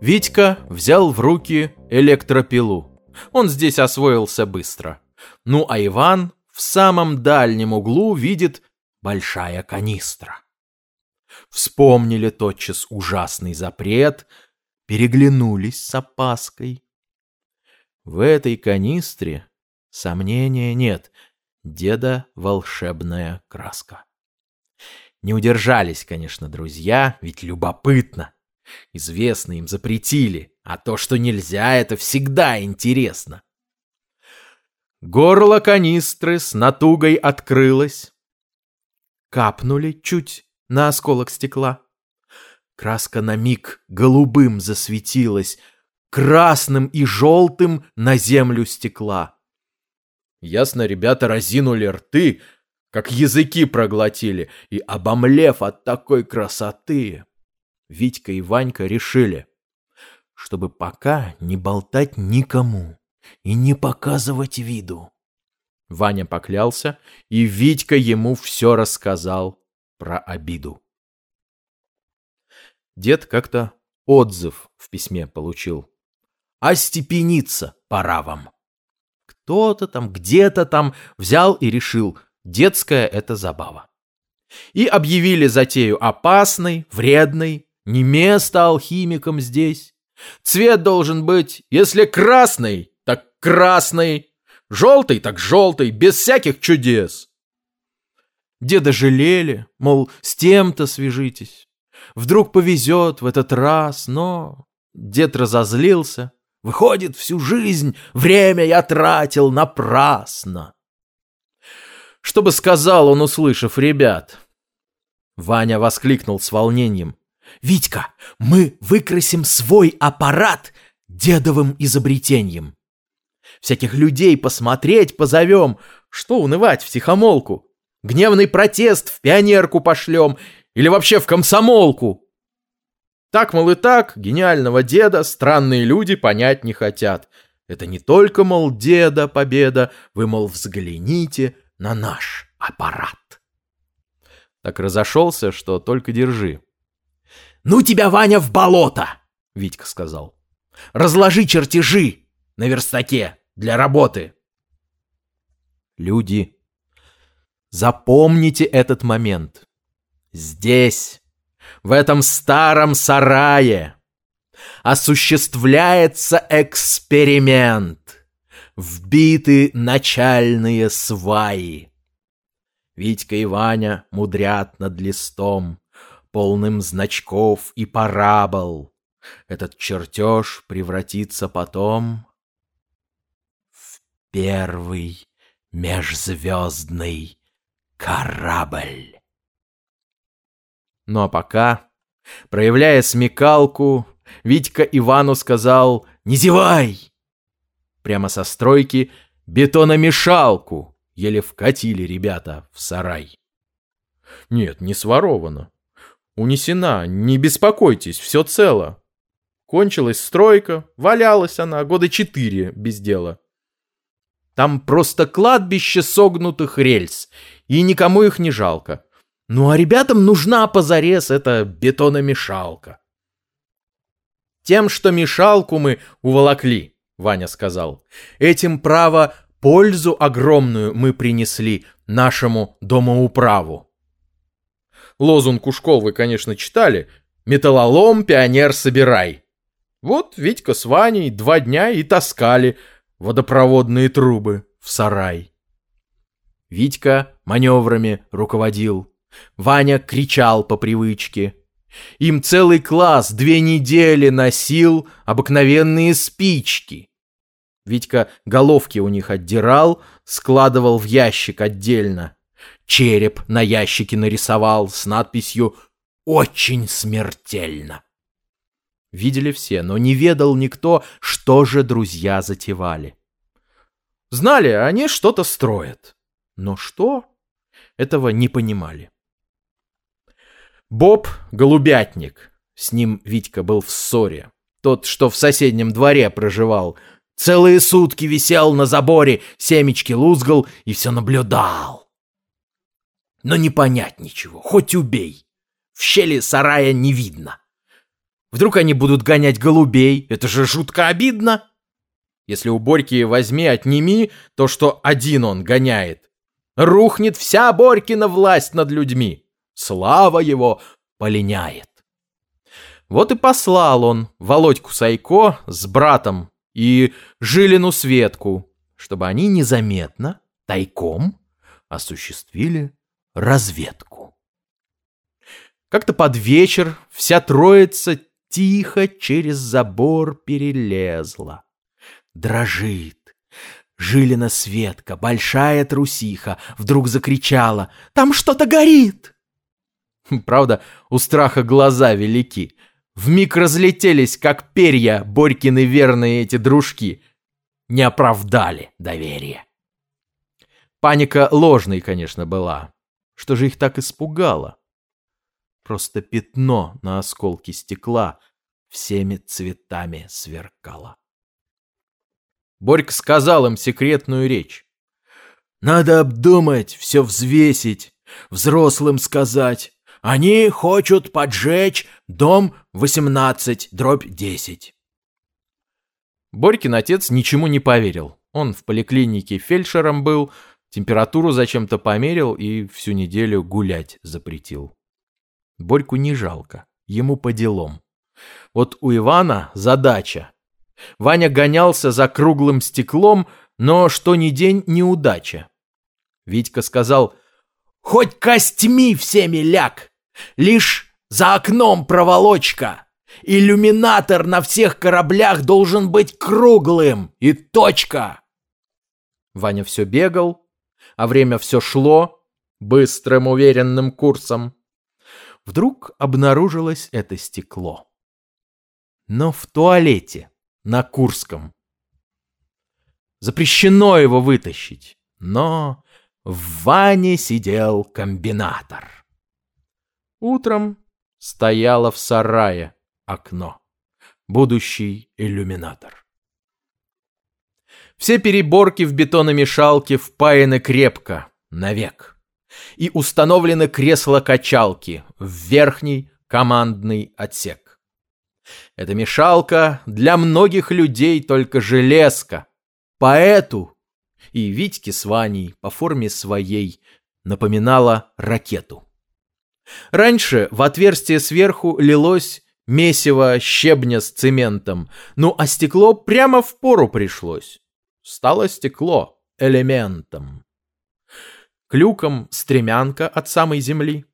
Витька взял в руки электропилу. Он здесь освоился быстро. Ну а Иван в самом дальнем углу видит большая канистра. Вспомнили тотчас ужасный запрет, переглянулись с опаской. В этой канистре сомнения нет, деда волшебная краска. Не удержались, конечно, друзья, ведь любопытно. Известно им запретили, а то, что нельзя, это всегда интересно. Горло канистры с натугой открылось. Капнули чуть на осколок стекла. Краска на миг голубым засветилась, красным и желтым на землю стекла. Ясно, ребята разинули рты, как языки проглотили, и, обомлев от такой красоты, Витька и Ванька решили, чтобы пока не болтать никому и не показывать виду. Ваня поклялся, и Витька ему все рассказал про обиду. Дед как-то отзыв в письме получил. «Остепениться пора вам». Кто-то там, где-то там взял и решил, детская это забава. И объявили затею опасной, вредной, не место алхимикам здесь. Цвет должен быть, если красный, так красный, желтый, так желтый, без всяких чудес. Деда жалели, мол, с тем-то свяжитесь. Вдруг повезет в этот раз, но... Дед разозлился. Выходит, всю жизнь время я тратил напрасно. Что бы сказал он, услышав ребят? Ваня воскликнул с волнением. «Витька, мы выкрасим свой аппарат дедовым изобретением. Всяких людей посмотреть позовем. Что унывать в тихомолку? Гневный протест в пионерку пошлем или вообще в комсомолку. Так, мол, и так, гениального деда странные люди понять не хотят. Это не только, мол, деда победа, вы, мол, взгляните на наш аппарат. Так разошелся, что только держи. «Ну тебя, Ваня, в болото!» — Витька сказал. «Разложи чертежи на верстаке для работы». Люди, запомните этот момент. Здесь, в этом старом сарае, осуществляется эксперимент. Вбиты начальные сваи. Витька и Ваня мудрят над листом, полным значков и парабол. Этот чертеж превратится потом в первый межзвездный корабль. Ну а пока, проявляя смекалку, Витька Ивану сказал «Не зевай!» Прямо со стройки бетономешалку еле вкатили ребята в сарай. Нет, не своровано. Унесена, не беспокойтесь, все цело. Кончилась стройка, валялась она года четыре без дела. Там просто кладбище согнутых рельс, и никому их не жалко. Ну а ребятам нужна позарез эта бетономешалка. Тем, что мешалку мы уволокли, Ваня сказал, этим право пользу огромную мы принесли нашему домоуправу. Лозунг у школ вы, конечно, читали. Металлолом, пионер, собирай. Вот Витька с Ваней два дня и таскали водопроводные трубы в сарай. Витька маневрами руководил. Ваня кричал по привычке. Им целый класс две недели носил обыкновенные спички. Витька головки у них отдирал, складывал в ящик отдельно. Череп на ящике нарисовал с надписью «Очень смертельно». Видели все, но не ведал никто, что же друзья затевали. Знали, они что-то строят. Но что? Этого не понимали. Боб — голубятник. С ним Витька был в ссоре. Тот, что в соседнем дворе проживал. Целые сутки висел на заборе, семечки лузгал и все наблюдал. Но не понять ничего, хоть убей. В щели сарая не видно. Вдруг они будут гонять голубей? Это же жутко обидно. Если у Борьки возьми, отними то, что один он гоняет. Рухнет вся Борькина власть над людьми. Слава его полиняет. Вот и послал он Володьку Сайко с братом и Жилину Светку, чтобы они незаметно, тайком, осуществили разведку. Как-то под вечер вся троица тихо через забор перелезла. Дрожит. Жилина Светка, большая трусиха, вдруг закричала «Там что-то горит!» Правда, у страха глаза велики. Вмиг разлетелись, как перья, Борькины верные эти дружки. Не оправдали доверие. Паника ложной, конечно, была. Что же их так испугало? Просто пятно на осколке стекла всеми цветами сверкало. Борька сказал им секретную речь. «Надо обдумать, все взвесить, взрослым сказать. Они хотят поджечь дом 18, дробь 10». Борькин отец ничему не поверил. Он в поликлинике фельдшером был, Температуру зачем-то померил и всю неделю гулять запретил. Борьку не жалко, ему по делам. Вот у Ивана задача. Ваня гонялся за круглым стеклом, но что ни день неудача. Витька сказал, «Хоть костьми всеми ляг, лишь за окном проволочка. Иллюминатор на всех кораблях должен быть круглым и точка». Ваня все бегал, а время все шло быстрым уверенным курсом. Вдруг обнаружилось это стекло. Но в туалете, на Курском. Запрещено его вытащить, но в ванне сидел комбинатор. Утром стояло в сарае окно. Будущий иллюминатор. Все переборки в бетономешалке впаяны крепко, навек. И установлены кресла-качалки в верхний командный отсек. Эта мешалка для многих людей только железка. Поэту и Витьке с Ваней по форме своей напоминала ракету. Раньше в отверстие сверху лилось месиво щебня с цементом, ну а стекло прямо в пору пришлось стало стекло элементом. Клюком стремянка от самой земли.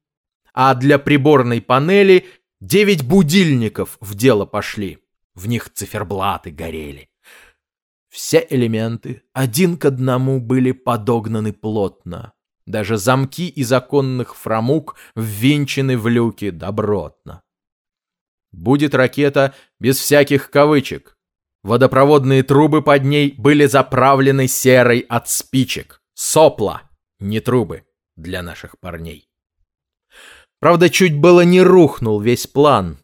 А для приборной панели девять будильников в дело пошли. В них циферблаты горели. Все элементы один к одному были подогнаны плотно. Даже замки из оконных фрамуг ввинчены в люки добротно. Будет ракета без всяких кавычек. Водопроводные трубы под ней были заправлены серой от спичек. Сопла, не трубы для наших парней. Правда, чуть было не рухнул весь план.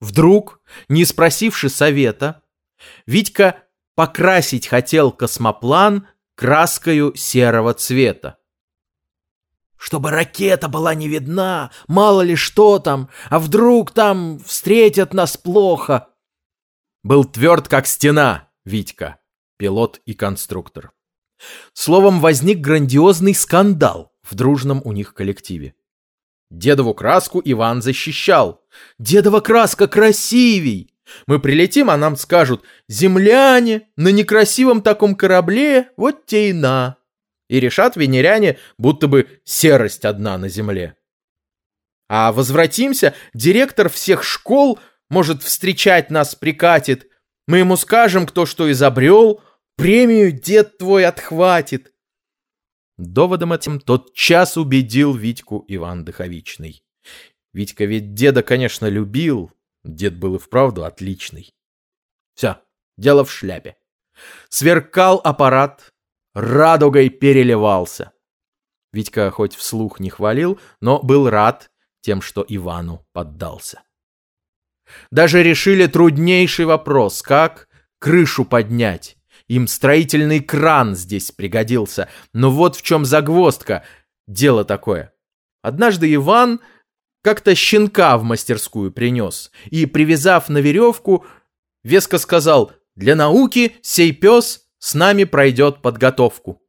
Вдруг, не спросивши совета, Витька покрасить хотел космоплан краскою серого цвета. Чтобы ракета была не видна, мало ли что там, а вдруг там встретят нас плохо, был тверд, как стена, Витька, пилот и конструктор. Словом, возник грандиозный скандал в дружном у них коллективе. Дедову краску Иван защищал. Дедова краска красивей! Мы прилетим, а нам скажут, земляне на некрасивом таком корабле, вот те и на. И решат венеряне, будто бы серость одна на земле. А возвратимся, директор всех школ может, встречать нас прикатит. Мы ему скажем, кто что изобрел, премию дед твой отхватит. Доводом этим тот час убедил Витьку Иван Дыховичный. Витька ведь деда, конечно, любил, дед был и вправду отличный. Все, дело в шляпе. Сверкал аппарат, радугой переливался. Витька хоть вслух не хвалил, но был рад тем, что Ивану поддался. Даже решили труднейший вопрос, как крышу поднять. Им строительный кран здесь пригодился. Но вот в чем загвоздка. Дело такое. Однажды Иван как-то щенка в мастерскую принес и, привязав на веревку, веско сказал «Для науки сей пес с нами пройдет подготовку».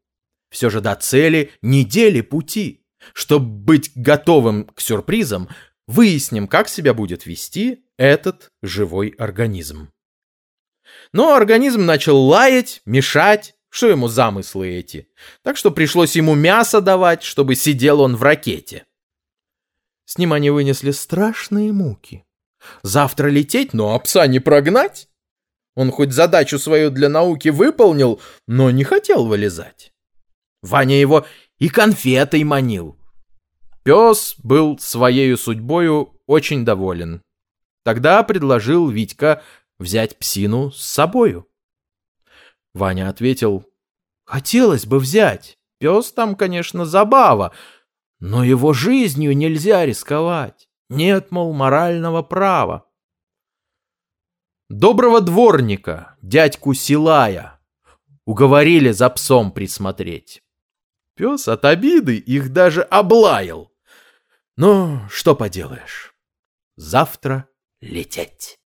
Все же до цели недели пути. Чтобы быть готовым к сюрпризам, выясним, как себя будет вести этот живой организм. Но организм начал лаять, мешать, что ему замыслы эти. Так что пришлось ему мясо давать, чтобы сидел он в ракете. С ним они вынесли страшные муки. Завтра лететь, но пса не прогнать. Он хоть задачу свою для науки выполнил, но не хотел вылезать. Ваня его и конфетой манил. Пес был своей судьбою очень доволен. Тогда предложил Витька взять псину с собою. Ваня ответил, хотелось бы взять. Пес там, конечно, забава, но его жизнью нельзя рисковать. Нет, мол, морального права. Доброго дворника, дядьку Силая, уговорили за псом присмотреть. Пес от обиды их даже облаял. Но что поделаешь, завтра лететь.